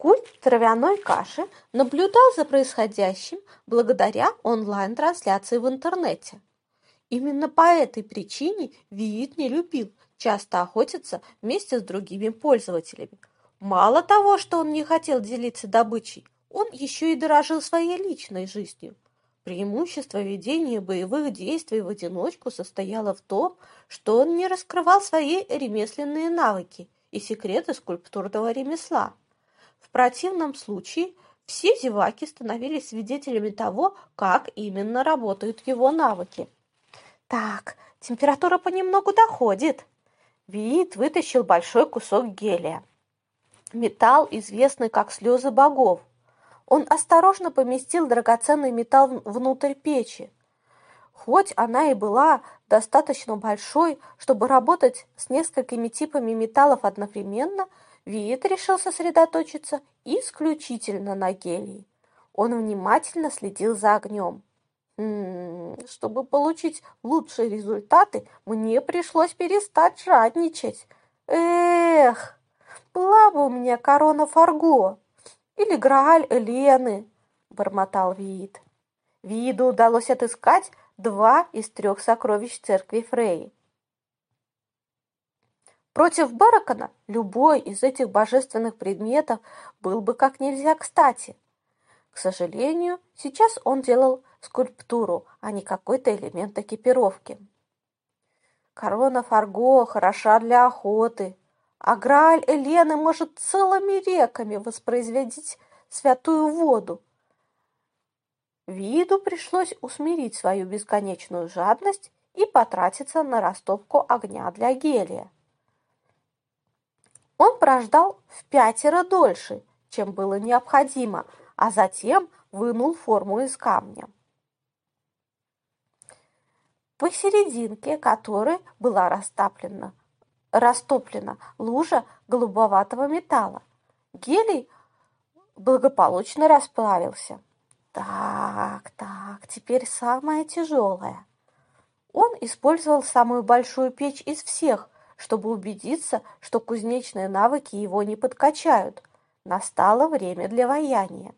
Культ травяной каши наблюдал за происходящим благодаря онлайн-трансляции в интернете. Именно по этой причине Виит не любил часто охотиться вместе с другими пользователями. Мало того, что он не хотел делиться добычей, он еще и дорожил своей личной жизнью. Преимущество ведения боевых действий в одиночку состояло в том, что он не раскрывал свои ремесленные навыки и секреты скульптурного ремесла. В противном случае все зеваки становились свидетелями того, как именно работают его навыки. Так, температура понемногу доходит. Виит вытащил большой кусок гелия. Металл, известный как слезы богов. Он осторожно поместил драгоценный металл внутрь печи. Хоть она и была достаточно большой, чтобы работать с несколькими типами металлов одновременно, Виит решил сосредоточиться исключительно на гелии. Он внимательно следил за огнем. М -м, чтобы получить лучшие результаты, мне пришлось перестать жадничать. Эх, была бы у меня корона Фарго или Грааль Элены, бормотал Виит. Виду удалось отыскать два из трех сокровищ церкви Фреи. Против Баракона любой из этих божественных предметов был бы как нельзя кстати. К сожалению, сейчас он делал скульптуру, а не какой-то элемент экипировки. Корона Фарго хороша для охоты, а Грааль Элены может целыми реками воспроизводить святую воду. Виду пришлось усмирить свою бесконечную жадность и потратиться на растопку огня для гелия. Он прождал в пятеро дольше, чем было необходимо, а затем вынул форму из камня посерединке которой была растоплена растоплена лужа голубоватого металла. Гелий благополучно расплавился. Так, так, теперь самое тяжелое. Он использовал самую большую печь из всех, чтобы убедиться, что кузнечные навыки его не подкачают. Настало время для ваяния.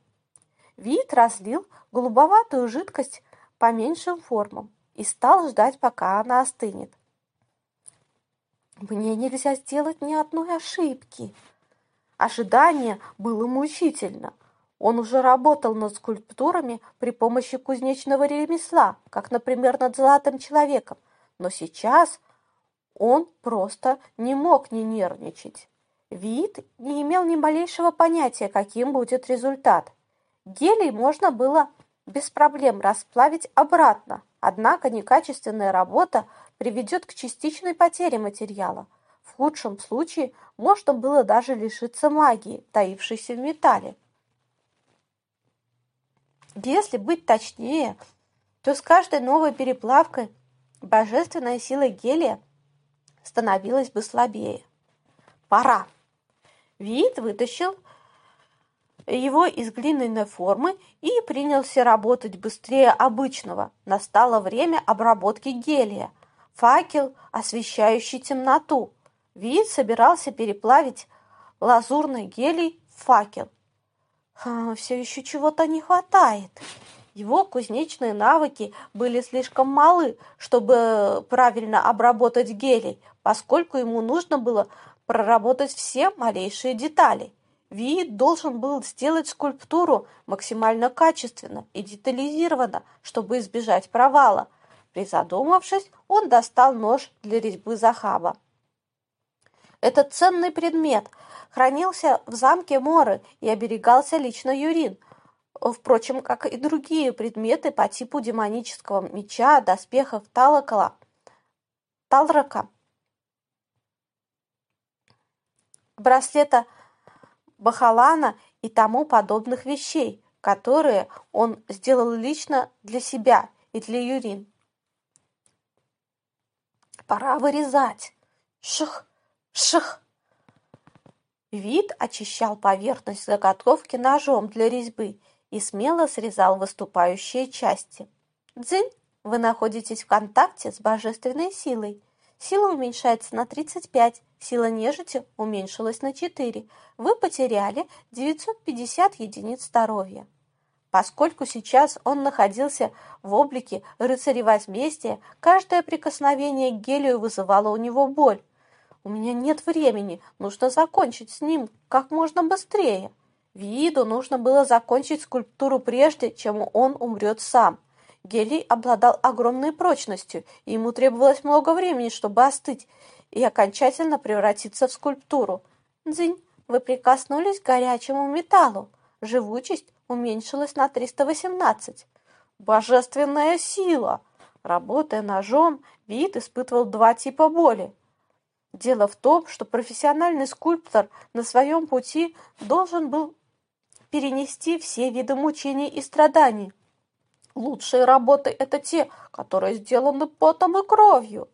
Вид разлил голубоватую жидкость по меньшим формам и стал ждать, пока она остынет. Мне нельзя сделать ни одной ошибки. Ожидание было мучительно. Он уже работал над скульптурами при помощи кузнечного ремесла, как, например, над золотым человеком, но сейчас он просто не мог не нервничать. Вид не имел ни малейшего понятия, каким будет результат. Гелий можно было без проблем расплавить обратно, однако некачественная работа приведет к частичной потере материала. В худшем случае можно было даже лишиться магии, таившейся в металле. Если быть точнее, то с каждой новой переплавкой божественная сила гелия становилась бы слабее. Пора. Вид вытащил его из глиняной формы и принялся работать быстрее обычного. Настало время обработки гелия – факел, освещающий темноту. Вид собирался переплавить лазурный гелий в факел. А, все еще чего-то не хватает. Его кузнечные навыки были слишком малы, чтобы правильно обработать гелий, поскольку ему нужно было проработать все малейшие детали. Вид должен был сделать скульптуру максимально качественно и детализированно, чтобы избежать провала – Призадумавшись, он достал нож для резьбы Захаба. Этот ценный предмет хранился в замке Моры и оберегался лично Юрин, впрочем, как и другие предметы по типу демонического меча, доспехов Талакала, Талрака, браслета Бахалана и тому подобных вещей, которые он сделал лично для себя и для Юрин. Пора вырезать. Ших, ших. Вид очищал поверхность заготовки ножом для резьбы и смело срезал выступающие части. Дзынь, вы находитесь в контакте с божественной силой. сила уменьшается на 35, сила нежити уменьшилась на 4. Вы потеряли 950 единиц здоровья. Поскольку сейчас он находился в облике рыцаря возмездия, каждое прикосновение к гелию вызывало у него боль. У меня нет времени, нужно закончить с ним как можно быстрее. Виду нужно было закончить скульптуру прежде, чем он умрет сам. Гелий обладал огромной прочностью, и ему требовалось много времени, чтобы остыть и окончательно превратиться в скульптуру. Дзынь, вы прикоснулись к горячему металлу. Живучесть уменьшилась на 318. Божественная сила! Работая ножом, Вид испытывал два типа боли. Дело в том, что профессиональный скульптор на своем пути должен был перенести все виды мучений и страданий. Лучшие работы – это те, которые сделаны потом и кровью.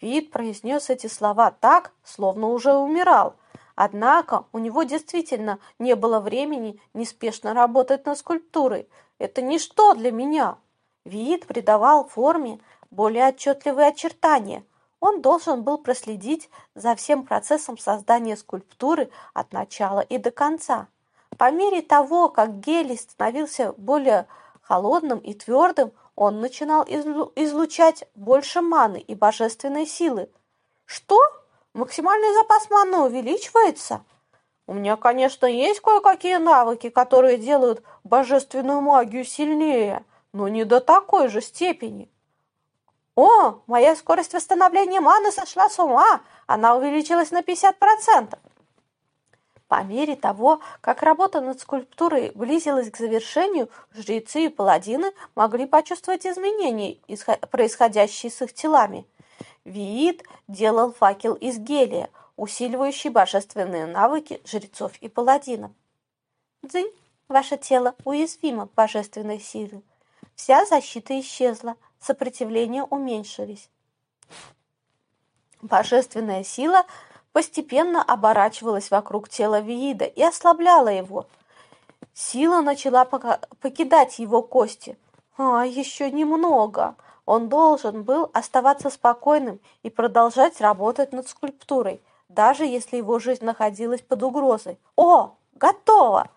Вид произнес эти слова так, словно уже умирал – Однако у него действительно не было времени неспешно работать над скульптурой. Это ничто для меня. Вид придавал форме более отчетливые очертания. Он должен был проследить за всем процессом создания скульптуры от начала и до конца. По мере того, как гелий становился более холодным и твердым, он начинал излучать больше маны и божественной силы. Что? Максимальный запас маны увеличивается. У меня, конечно, есть кое-какие навыки, которые делают божественную магию сильнее, но не до такой же степени. О, моя скорость восстановления маны сошла с ума. Она увеличилась на 50%. По мере того, как работа над скульптурой близилась к завершению, жрецы и паладины могли почувствовать изменения, происходящие с их телами – Виит делал факел из гелия, усиливающий божественные навыки жрецов и паладинов. Дзынь, ваше тело уязвимо к божественной силе. Вся защита исчезла, сопротивления уменьшились. Божественная сила постепенно оборачивалась вокруг тела Виида и ослабляла его. Сила начала покидать его кости. А, еще немного. Он должен был оставаться спокойным и продолжать работать над скульптурой, даже если его жизнь находилась под угрозой. «О, готово!»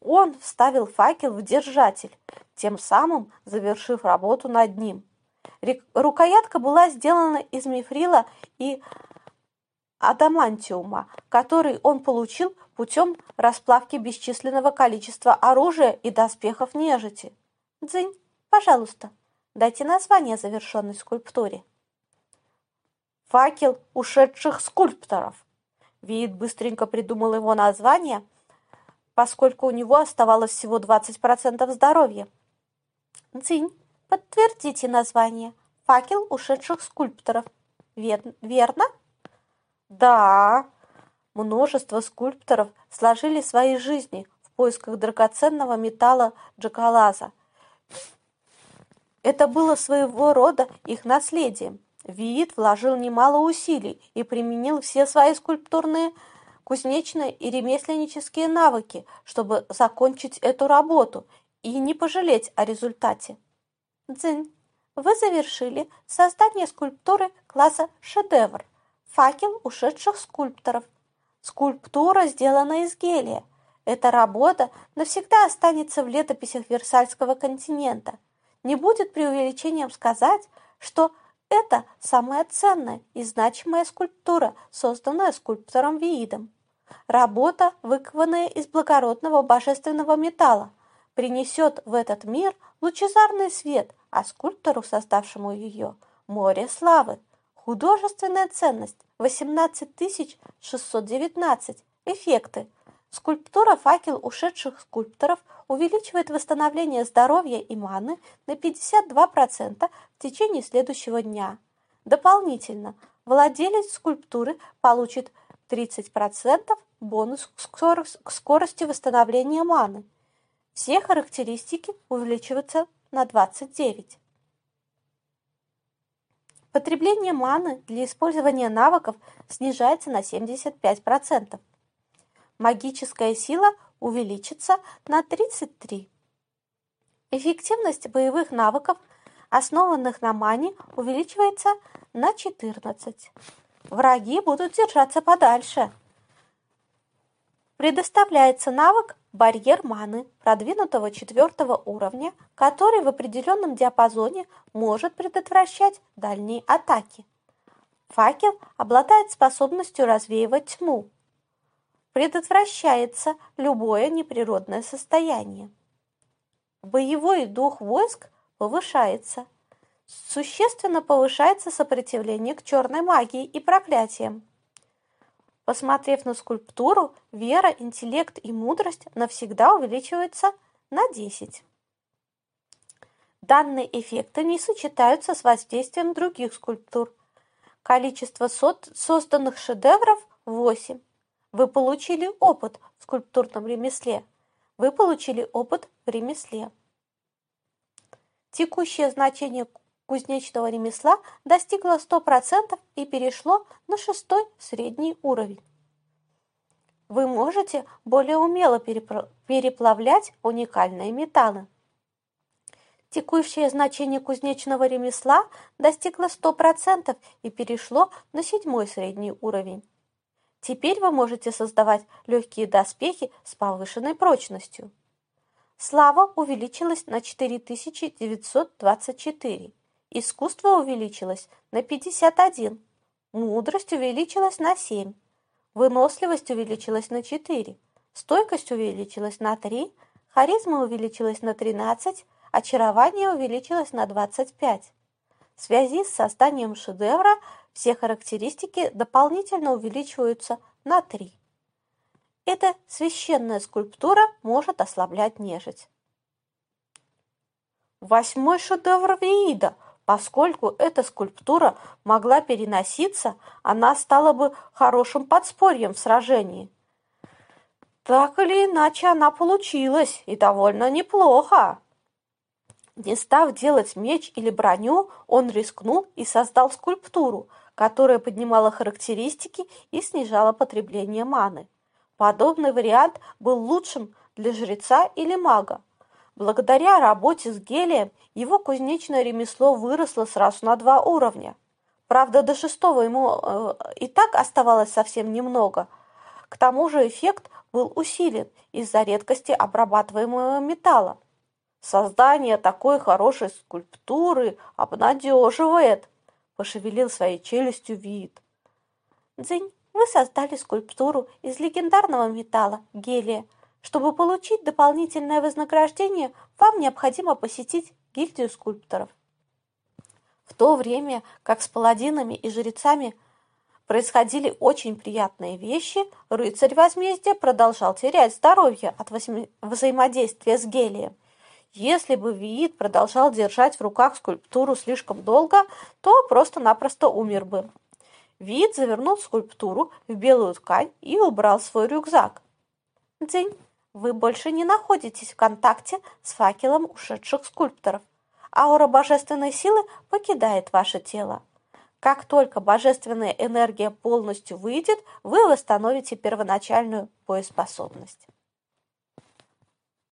Он вставил факел в держатель, тем самым завершив работу над ним. Рукоятка была сделана из мифрила и адамантиума, который он получил путем расплавки бесчисленного количества оружия и доспехов нежити. «Дзынь, пожалуйста». Дайте название завершенной скульптуре. Факел ушедших скульпторов. Вид быстренько придумал его название, поскольку у него оставалось всего 20% здоровья. Дзинь, подтвердите название. Факел ушедших скульпторов. Вер... Верно? Да. Множество скульпторов сложили свои жизни в поисках драгоценного металла джакалаза – это было своего рода их наследием. Виит вложил немало усилий и применил все свои скульптурные, кузнечные и ремесленнические навыки, чтобы закончить эту работу и не пожалеть о результате. Дзинь, вы завершили создание скульптуры класса «Шедевр» «Факел ушедших скульпторов». Скульптура сделана из гелия. Эта работа навсегда останется в летописях Версальского континента – не будет преувеличением сказать, что это самая ценная и значимая скульптура, созданная скульптором Виидом. Работа, выкованная из благородного божественного металла, принесет в этот мир лучезарный свет, а скульптору, создавшему ее, море славы. Художественная ценность 18 619. Эффекты Скульптура «Факел ушедших скульпторов» увеличивает восстановление здоровья и маны на 52% в течение следующего дня. Дополнительно, владелец скульптуры получит 30% бонус к скорости восстановления маны. Все характеристики увеличиваются на 29. Потребление маны для использования навыков снижается на 75% магическая сила увеличится на 33. Эффективность боевых навыков, основанных на мане, увеличивается на 14. Враги будут держаться подальше. Предоставляется навык барьер маны продвинутого четвертого уровня, который в определенном диапазоне может предотвращать дальние атаки. Факел обладает способностью развеивать тьму. Предотвращается любое неприродное состояние. Боевой дух войск повышается. Существенно повышается сопротивление к черной магии и проклятиям. Посмотрев на скульптуру, вера, интеллект и мудрость навсегда увеличиваются на 10. Данные эффекты не сочетаются с воздействием других скульптур. Количество созданных шедевров – 8. Вы получили опыт в скульптурном ремесле. Вы получили опыт в ремесле. Текущее значение кузнечного ремесла достигло 100% и перешло на шестой средний уровень. Вы можете более умело переплавлять уникальные металлы. Текущее значение кузнечного ремесла достигло 100% и перешло на седьмой средний уровень. Теперь вы можете создавать легкие доспехи с повышенной прочностью. Слава увеличилась на 4924. Искусство увеличилось на 51. Мудрость увеличилась на 7. Выносливость увеличилась на 4. Стойкость увеличилась на 3. Харизма увеличилась на 13. Очарование увеличилось на 25. В связи с созданием шедевра все характеристики дополнительно увеличиваются на 3. Эта священная скульптура может ослаблять нежить. Восьмой шедевр Виида. Поскольку эта скульптура могла переноситься, она стала бы хорошим подспорьем в сражении. Так или иначе, она получилась, и довольно неплохо. Не став делать меч или броню, он рискнул и создал скульптуру, которая поднимала характеристики и снижала потребление маны. Подобный вариант был лучшим для жреца или мага. Благодаря работе с гелием его кузнечное ремесло выросло сразу на два уровня. Правда, до шестого ему э, и так оставалось совсем немного. К тому же эффект был усилен из-за редкости обрабатываемого металла. Создание такой хорошей скульптуры обнадеживает, пошевелил своей челюстью вид. Дзынь вы создали скульптуру из легендарного металла – гелия. Чтобы получить дополнительное вознаграждение, вам необходимо посетить гильдию скульпторов. В то время, как с паладинами и жрецами происходили очень приятные вещи, рыцарь возмездия продолжал терять здоровье от взаимодействия с гелием. Если бы Виит продолжал держать в руках скульптуру слишком долго, то просто-напросто умер бы. Вид завернул скульптуру в белую ткань и убрал свой рюкзак. Дзень, вы больше не находитесь в контакте с факелом ушедших скульпторов. Аура божественной силы покидает ваше тело. Как только божественная энергия полностью выйдет, вы восстановите первоначальную боеспособность.